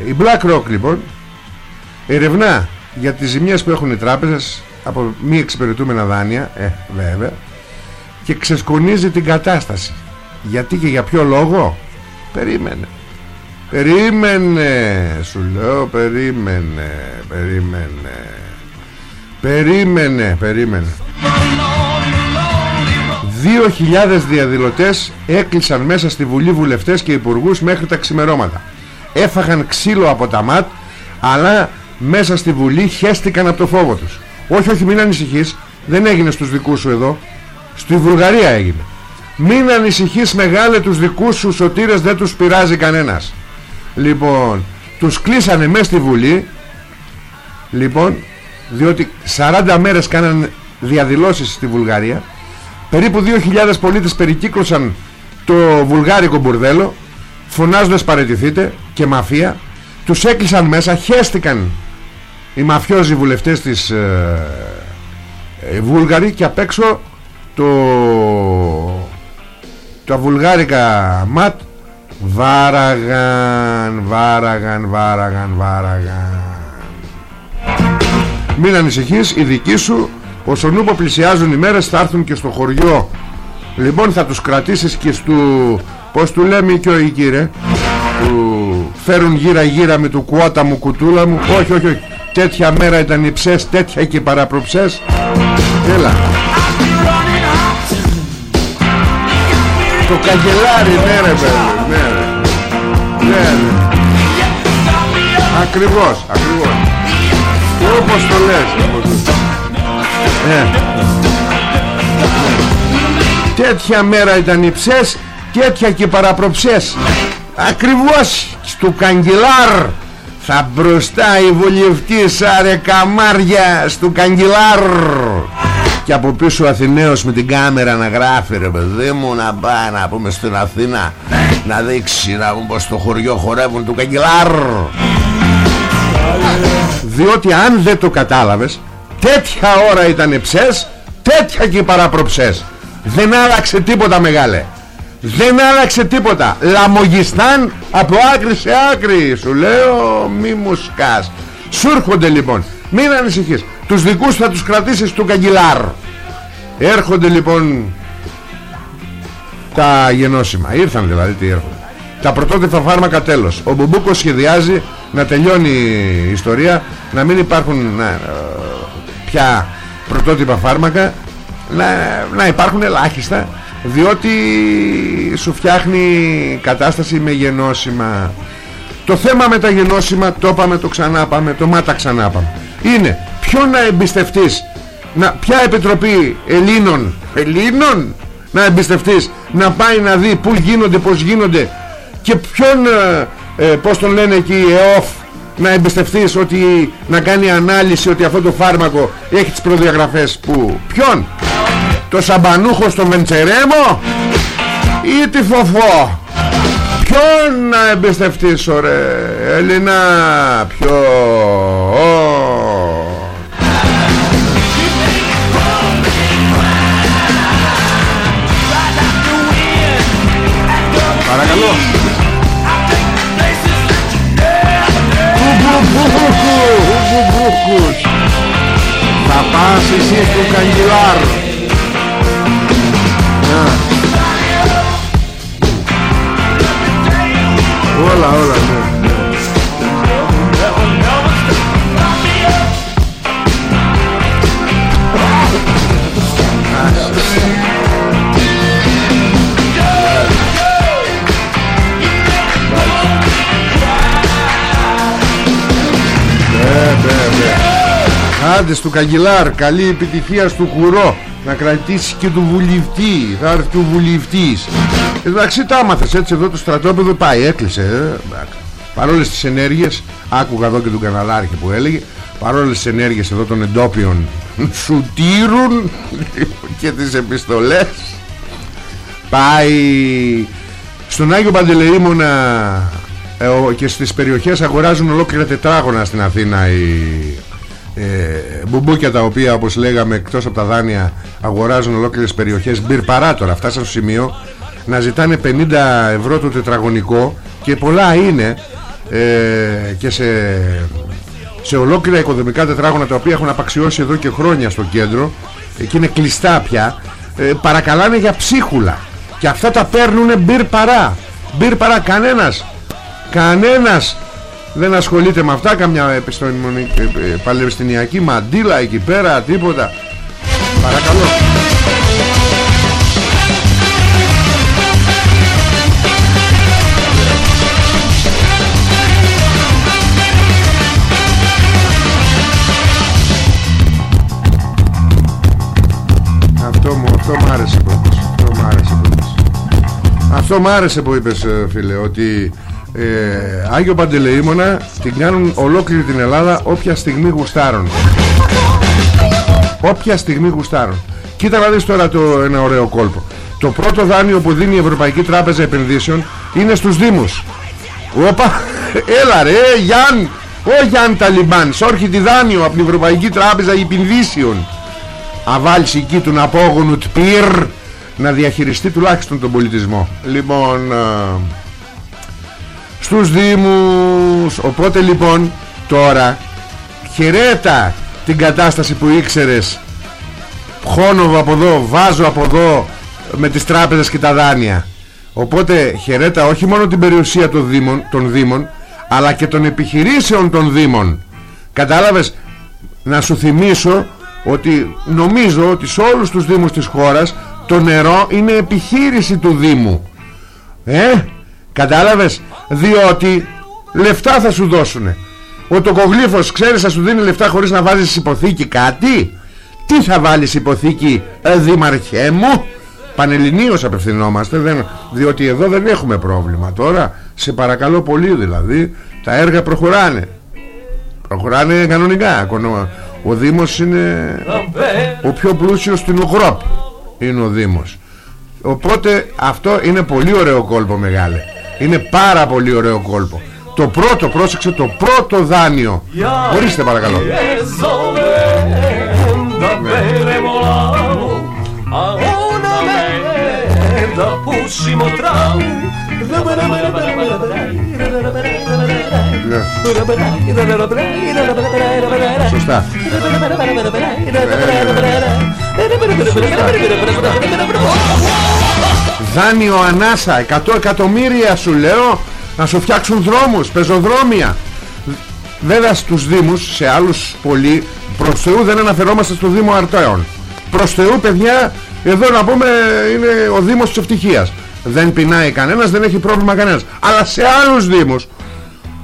η BlackRock λοιπόν Ερευνά για τις ζημιές που έχουν οι τράπεζες Από μη εξυπηρετούμενα δάνεια Ε βέβαια Και ξεσκονίζει την κατάσταση. Γιατί και για ποιο λόγο; Περίμενε. Περίμενε Σου λέω περίμενε Περίμενε. Περίμενε Περίμενε 2.000 διαδηλωτές έκλεισαν μέσα στη Βουλή βουλευτές και υπουργούς μέχρι τα ξημερώματα. Έφαγαν ξύλο από τα ματ, αλλά μέσα στη Βουλή χέστηκαν από το φόβο τους. Όχι, όχι, μην ανησυχείς, δεν έγινε στους δικούς σου εδώ. Στη Βουλγαρία έγινε. Μην ανησυχείς μεγάλε τους δικούς σου σωτήρες, δεν τους πειράζει κανένας. Λοιπόν, τους κλείσανε μέσα στη Βουλή, λοιπόν, διότι 40 μέρες κάναν διαδηλώσεις στη Βουλγαρία Περίπου 2.000 πολίτες περικύκλωσαν το βουλγάρικο μπουρδέλο φωνάζοντας παραιτηθείτε και μαφία τους έκλεισαν μέσα, χέστηκαν οι μαφιόζοι βουλευτές της ε, ε, Βούλγαρη και απ' έξω το τα βουλγάρικα ματ βάραγαν, βάραγαν, βάραγαν, βάραγαν. Μην ανησυχείς, οι δικοί σου Όσο νούπο πλησιάζουν οι μέρες θα έρθουν και στο χωριό. Λοιπόν θα τους κρατήσεις και στου Πως του λέμε και ο κύριε Του φέρουν γύρα γύρα με του κουότα μου κουτούλα μου. Όχι όχι όχι. Τέτοια μέρα ήταν οι ψες Τέτοια και παραπροψές. Έλα. Το καγκελάρι ναι ρε παιδί Ναι ρε. Ναι ρε. Ακριβώς Ακριβώς. Όπως το λες ε. Τέτοια μέρα ήταν οι ψες Τέτοια και παραπροψές. Ακριβώς στο καγκελάρ Θα μπροστά η βολευτής Άρε καμάρια Στο καγκελάρ. Και από πίσω ο Αθηναίος με την κάμερα να γράφει ρε παιδί μου Να πάει να πούμε στην Αθήνα Να δείξει να πούμε πως στο χωριό χορεύουν του καγκελάρ. Διότι αν δεν το κατάλαβες Τέτοια ώρα ήταν ψες Τέτοια και παραπροψές Δεν άλλαξε τίποτα μεγάλε. Δεν άλλαξε τίποτα. Λαμογιστάν από άκρη σε άκρη Σου λέω μη μου σκάς. Σου έρχονται λοιπόν Μην ανησυχείς. Τους δικούς θα τους κρατήσεις του καγκυλάρ. Έρχονται λοιπόν Τα γενώσιμα. Ήρθαν δηλαδή τι έρχονται. Τα πρωτότυπα φάρμακα τέλος. Ο Μπουμπούκος σχεδιάζει να τελειώνει η ιστορία Να μην υπάρχουν να, πια πρωτότυπα φάρμακα να, να υπάρχουν ελάχιστα διότι σου φτιάχνει κατάσταση με γενώσιμα. Το θέμα με τα γενώσιμα το είπαμε το ξανά πάμε το μάτα ξανά πάμε είναι ποιο να εμπιστευτείς να, ποια επιτροπή Ελλήνων Ελλήνων να εμπιστευτείς να πάει να δει που γίνονται πως γίνονται και ποιον ε, ε πως τον λένε εκεί ΕΟΦ να εμπιστευτείς ότι να κάνει ανάλυση ότι αυτό το φάρμακο έχει τις προδιαγραφές που ποιον; Το σαμπανούχο στο Βεντσερέμο ή τη φοφό; Ποιον να εμπιστευτείς ωραία Έλληνα ποιο Παρακαλώ Θα πας εσύ στο καγκελάρ Όλα όλα ναι Άντε στο Καγκελάρ Καλή επιτυχία στο κουρό Να κρατήσει και του βουλευτή Θα έρθει ο βουλευτής Εντάξει τα άμαθες έτσι εδώ το στρατόπεδο πάει Έκλεισε ε. Παρόλες τις ενέργειες Άκουγα εδώ και τον καναλάρχη που έλεγε Παρόλες τις ενέργειες εδώ των εντόπιων Σου τύρουν Και τις επιστολές Πάει Στον Άγιο Παντελεήμονα ε, και στις περιοχές αγοράζουν ολόκληρα τετράγωνα στην Αθήνα οι, ε, μπουμπούκια τα οποία όπως λέγαμε εκτός από τα δάνεια αγοράζουν ολόκληρες περιοχές. Μπυρ παράτορα φτάσαν στο σημείο να ζητάνε 50 ευρώ το τετραγωνικό και πολλά είναι ε, και σε, σε ολόκληρα οικοδομικά τετράγωνα τα οποία έχουν απαξιώσει εδώ και χρόνια στο κέντρο και είναι κλειστά πια. Ε, παρακαλάνε για ψίχουλα. Και αυτά τα παίρνουν μπυρ παρά. Μπυρ παρά κανένας. Κανένας δεν ασχολείται με αυτά καμιά επιστημονική ε, παλαιστινιακή μαντήλα εκεί πέρα τίποτα. Παρακαλώ. Αυτό μου, αυτό μ' άρεσε που είπες. Αυτό μ' άρεσε που είπες. Αυτό μ' άρεσε που είπες ε, φίλε Ότι ε, Άγιο Παντελεήμονα την κάνουν ολόκληρη την Ελλάδα όποια στιγμή γουστάρουν. Όποια στιγμή γουστάρουν. Κοίτα να δεις τώρα το, ένα ωραίο κόλπο. Το πρώτο δάνειο που δίνει η Ευρωπαϊκή Τράπεζα Επενδύσεων είναι στους Δήμους. Οπα, έλα ρε Γιάν ο Γιάν Ταλιμπάν τη δάνειο από την Ευρωπαϊκή Τράπεζα Επενδύσεων. Αβάλεις εκεί του απόγονου τπίρ να διαχειριστεί τουλάχιστον τον πολιτισμό. Λοιπόν στους Δήμους. Οπότε λοιπόν τώρα χαιρέτα την κατάσταση που ήξερες. Χώνοβο από εδώ, βάζω από εδώ με τις τράπεζες και τα δάνεια. Οπότε χαιρέτα όχι μόνο την περιουσία των δήμων, των δήμων αλλά και των επιχειρήσεων των δήμων. Κατάλαβες να σου θυμίσω ότι νομίζω ότι σε όλους τους δήμους της χώρας το νερό είναι επιχείρηση του δήμου. Ε κατάλαβες; Διότι λεφτά θα σου δώσουνε. Ο τοκογλύφος ξέρεις θα σου δίνει λεφτά χωρίς να βάζεις υποθήκη κάτι; Τι θα βάλεις υποθήκη ε, δήμαρχέ μου; Πανελληνίως απευθυνόμαστε δεν, Διότι εδώ δεν έχουμε πρόβλημα. Τώρα σε παρακαλώ πολύ δηλαδή Τα έργα προχωράνε. Προχωράνε κανονικά. Ο Δήμος είναι Ο πιο πλούσιος στην Ευρώπη Είναι ο Δήμος. Οπότε αυτό είναι πολύ ωραίο κόλπο μεγάλε Είναι πάρα πολύ ωραίο κόλπο. Το πρώτο πρόσεξε το πρώτο δάνειο. Ορίστε παρακαλώ. Σωστά Δάνειο ανάσα 100 εκατομμύρια σου λέω Να σου φτιάξουν δρόμους Πεζοδρόμια. Βέβαια στους Δήμους σε άλλους πολύ Προς Θεού δεν αναφερόμαστε στο Δήμο Αρτέων. Προς Θεού παιδιά Εδώ να πούμε είναι ο Δήμος της Ευτυχίας. Δεν πεινάει κανένας Δεν έχει πρόβλημα κανένας. Αλλά σε άλλους Δήμους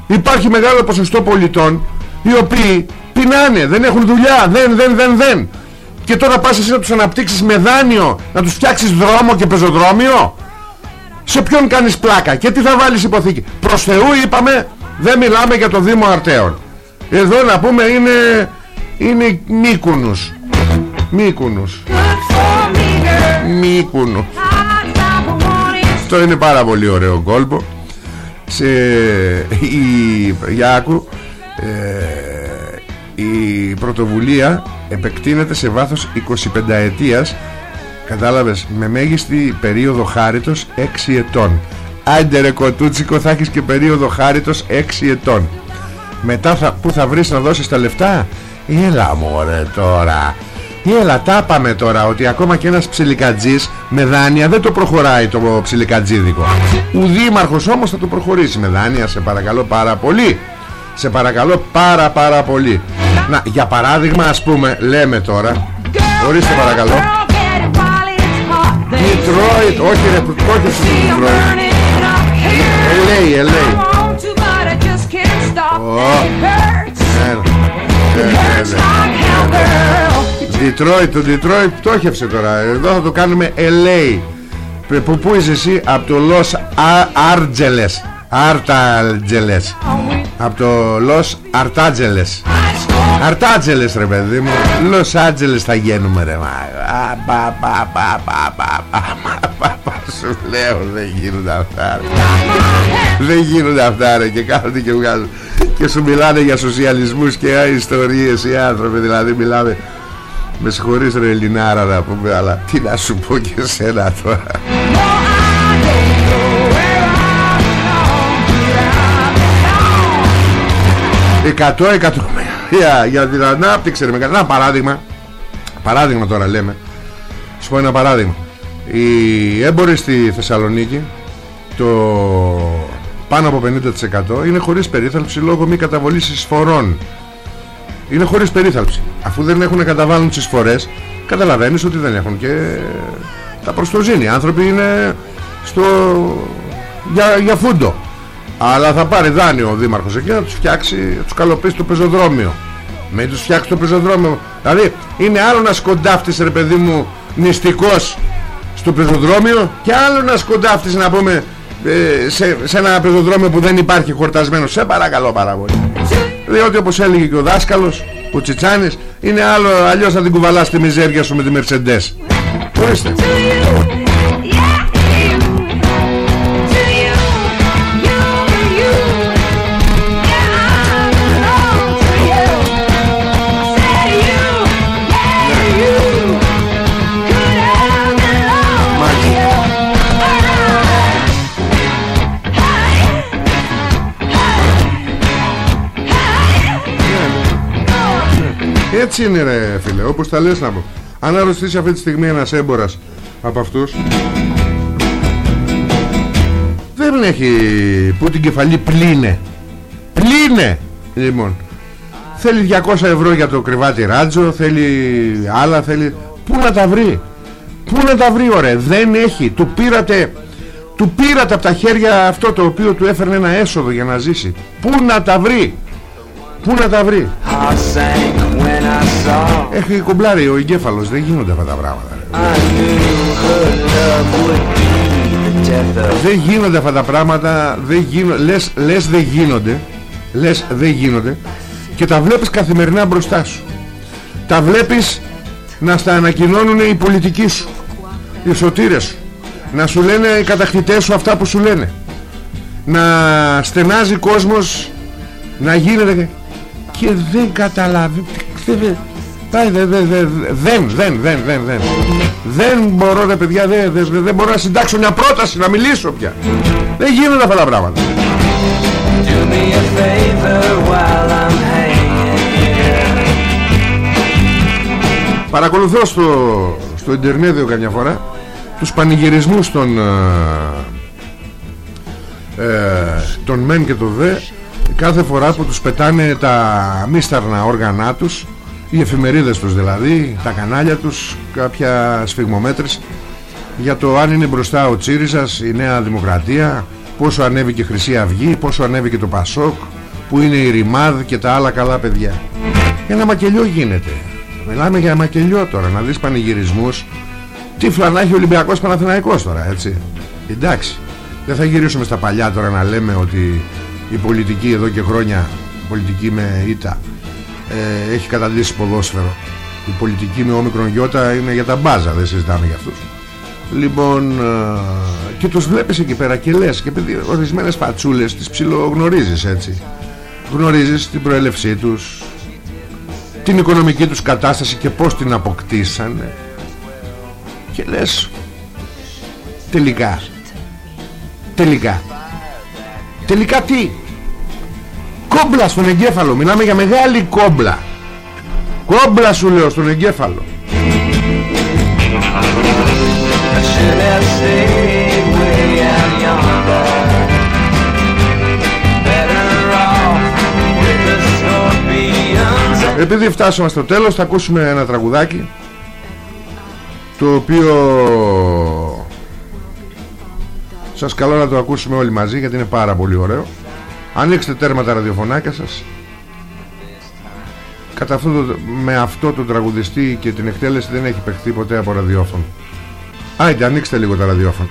Υπάρχει μεγάλο ποσοστό πολιτών Οι οποίοι πεινάνε Δεν έχουν δουλειά Δεν δεν δεν δεν Και τώρα πας εσύ να τους αναπτύξεις με δάνειο Να τους φτιάξεις δρόμο και πεζοδρόμιο; Σε ποιον κάνεις πλάκα Και τι θα βάλεις υποθήκη; Προς Θεού είπαμε δεν μιλάμε για το Δήμο Αρτέων. Εδώ να πούμε είναι Είναι Μύκουνους Μύκουνους Μύκουνους Αυτό είναι πάρα πολύ ωραίο κόλπο. Σε, η, Γιάκου ε, η πρωτοβουλία επεκτείνεται σε βάθος 25 ετίας κατάλαβες με μέγιστη περίοδο χάριτος 6 ετών. Άντε ρε κοτούτσικο θα έχεις και περίοδο χάριτος 6 ετών. Μετά θα, που θα βρεις να δώσεις τα λεφτά; Έλα μωρέ τώρα. Έλα τα πάμε τώρα ότι ακόμα και ένας ψιλικατζής με δάνεια δεν το προχωράει το ψιλικατζίδικο. Ο δήμαρχος όμως θα το προχωρήσει με δάνεια σε παρακαλώ πάρα πολύ. Σε παρακαλώ πάρα πάρα πολύ Να για παράδειγμα ας πούμε λέμε τώρα. Ορίστε παρακαλώ. Detroit όχι ρε όχι στο Detroit LA LA Detroit, το Detroit πτώχευσε τώρα. Εδώ θα το κάνουμε LA Που πού είσαι εσύ; Από το Los Argeles. Αρτάτζελες Από το Los Αρτάτζελες Αρτάτζελες ρε παιδί μου. Los Angeles θα γίνουμε ρε Σου λέω δεν γίνονται αυτά Δεν γίνονται αυτά ρε. Και κάθονται και βγάζουν. Και σου μιλάνε για σοσιαλισμούς και ιστορίες Οι άνθρωποι. Δηλαδή μιλάμε. Με συγχωρείς ρε Ελληνάρα να πούμε Αλλά τι να σου πω και σένα τώρα. Εκατό εκατομμύρια για την ανάπτυξη ρε, Ένα παράδειγμα Παράδειγμα τώρα λέμε. Σου πω ένα παράδειγμα. Οι έμποροι στη Θεσσαλονίκη Το πάνω από 50% είναι χωρίς περίθαλψη λόγω μη καταβολής εισφορών. Είναι χωρίς περίθαλψη. Αφού δεν έχουν καταβάλουν τις φορές καταλαβαίνεις ότι δεν έχουν και τα προστοζήνη οι άνθρωποι είναι στο... για, για φούντο αλλά θα πάρει δάνειο ο δήμαρχος εκεί να τους φτιάξει να τους καλοποιήσει το πεζοδρόμιο. Με τους φτιάξει το πεζοδρόμιο. Δηλαδή είναι άλλο να σκοντάφτεις ρε παιδί μου νηστικός στο πεζοδρόμιο και άλλο να σκοντάφτεις να πούμε ε, σε, σε ένα πεζοδρόμιο που δεν υπάρχει χορτασμένος. Σε παρακαλώ πάρα πολύ. Διότι όπως έλεγε και ο δάσκαλος ο Τσιτσάνης είναι άλλο αλλιώς θα την κουβαλάς τη μιζέρια σου με τη Μερσεντές ορίστε Έτσι είναι ρε φίλε Όπως τα λες να πω Αν αρρωστήσει αυτή τη στιγμή ένας έμπορας από αυτούς δεν έχει που την κεφαλή πλήνε πλήνε λοιπόν θέλει 200 ευρώ για το κρεβάτι ράτζο θέλει άλλα θέλει πού να τα βρει; Πού να τα βρει ωραία δεν έχει. Του πήρατε του πήρατε από τα χέρια αυτό το οποίο του έφερνε ένα έσοδο για να ζήσει. Πού να τα βρει; Πού να τα βρει; Έχει κομπλάρει ο εγκέφαλος δεν γίνονται αυτά τα πράγματα. Δεν γίνονται αυτά τα πράγματα δεν γίνονται, λες, λες δεν γίνονται λες δεν γίνονται και τα βλέπεις καθημερινά μπροστά σου. Τα βλέπεις να στα ανακοινώνουν οι πολιτικοί σου οι σωτήρες σου. Να σου λένε οι κατακτητές σου αυτά που σου λένε. Να στενάζει κόσμος να γίνεται και δεν καταλάβει δεν, δεν, δεν, δεν, δεν, δεν, δεν, δεν μπορώ ρε παιδιά δεν, δεν, δεν μπορώ να συντάξω μια πρόταση να μιλήσω πια. Δεν γίνονται αυτά τα πράγματα. Παρακολουθώ στο, στο Ιντερνέδιο καμιά φορά τους πανηγυρισμούς των ε, ε, των μεν και των δε κάθε φορά που τους πετάνε τα μίσταρνα όργανά τους οι εφημερίδες τους δηλαδή τα κανάλια τους κάποια σφιγμομέτρηση για το αν είναι μπροστά ο Τσίριζας η Νέα Δημοκρατία πόσο ανέβηκε η Χρυσή Αυγή πόσο ανέβηκε το Πασόκ που είναι η Ρημάδ και τα άλλα καλά παιδιά. Ένα μακελιό γίνεται. Μιλάμε για μακελιό τώρα να δεις πανηγυρισμούς. Τι φλανάχει ο Ολυμπιακός Παναθηναϊκός τώρα έτσι. Εντάξει δεν θα γυρίσουμε στα παλιά τώρα να λέμε ότι η πολιτική εδώ και χρόνια η πολιτική με ήττα ε, έχει καταντήσει ποδόσφαιρο. Η πολιτική με όμικρον γιώτα είναι για τα μπάζα δεν συζητάμε για αυτούς. Λοιπόν ε, και τους βλέπεις εκεί πέρα και λες και παιδί ορισμένες φατσούλες τις ψιλογνωρίζεις έτσι. Γνωρίζεις την προέλευσή τους την οικονομική τους κατάσταση και πως την αποκτήσανε. Και λες τελικά τελικά τελικά τι; Κόμπλα στον εγκέφαλο. Μιλάμε για μεγάλη κόμπλα. Κόμπλα σου λέω στον εγκέφαλο. Επειδή φτάσαμε στο τέλος θα ακούσουμε ένα τραγουδάκι το οποίο σας καλώ να το ακούσουμε όλοι μαζί γιατί είναι πάρα πολύ ωραίο ανοίξτε τέρμα τα ραδιοφωνάκια σας. Κατά αυτό το, με αυτό το τραγουδιστή και την εκτέλεση δεν έχει παιχτεί ποτέ από ραδιόφωνο. Άιντε ανοίξτε λίγο τα ραδιόφωνα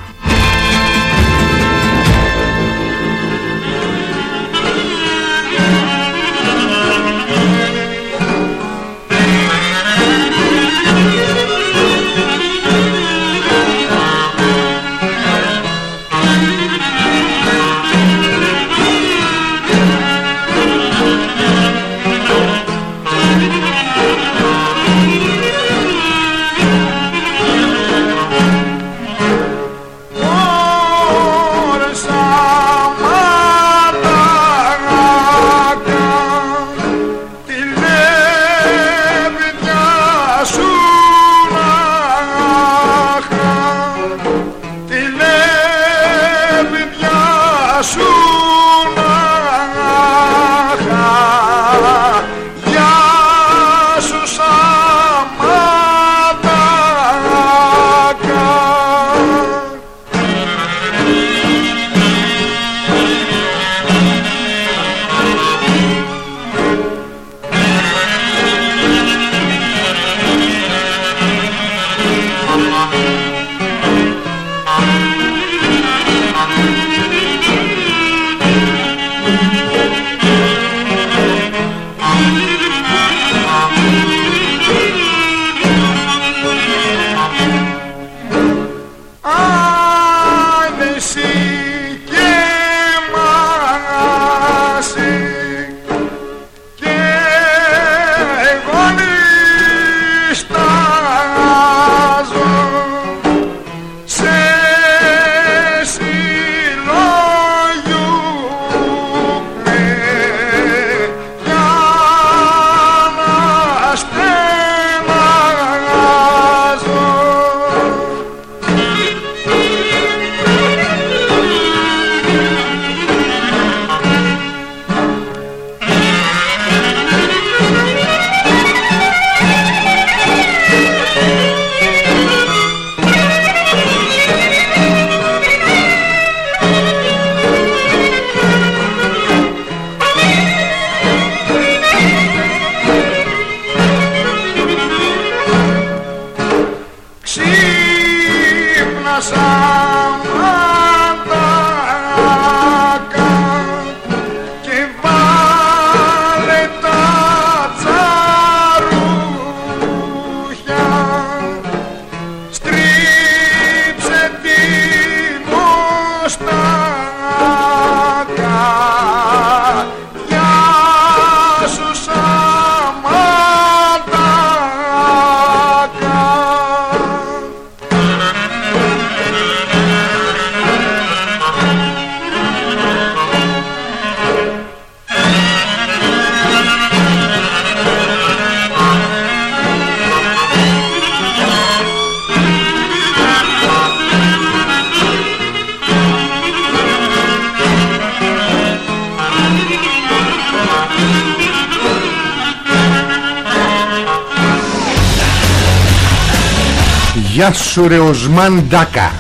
Γεια σου ρε Οσμάν Ντάκα.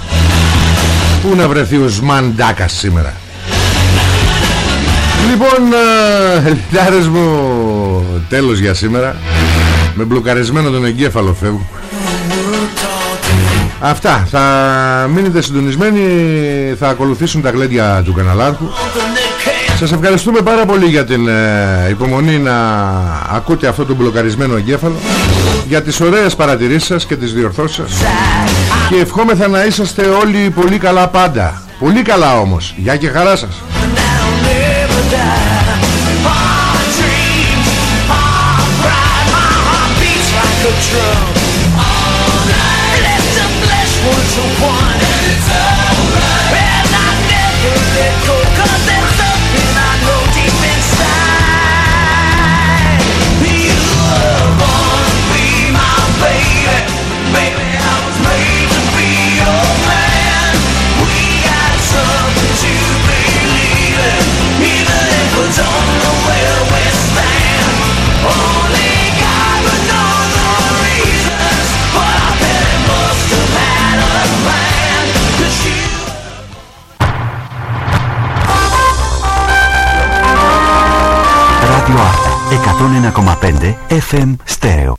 Πού να βρεθεί ο Οσμάν Ντάκα σήμερα; Λοιπόν Λιτάρες μου Τέλος για σήμερα. Με μπλοκαρισμένο τον εγκέφαλο φεύγω Αυτά Θα μείνετε συντονισμένοι Θα ακολουθήσουν τα γλέντια του καναλάρχου Σας ευχαριστούμε πάρα πολύ για την ε, υπομονή να ακούτε αυτό το μπλοκαρισμένο εγκέφαλο για τις ωραίες παρατηρήσεις σας και τις διορθώσεις σας. Και ευχόμεθα να είσαστε όλοι πολύ καλά πάντα. Πολύ καλά όμως. Γεια και χαρά σας. Radio 101,5 FM Stereo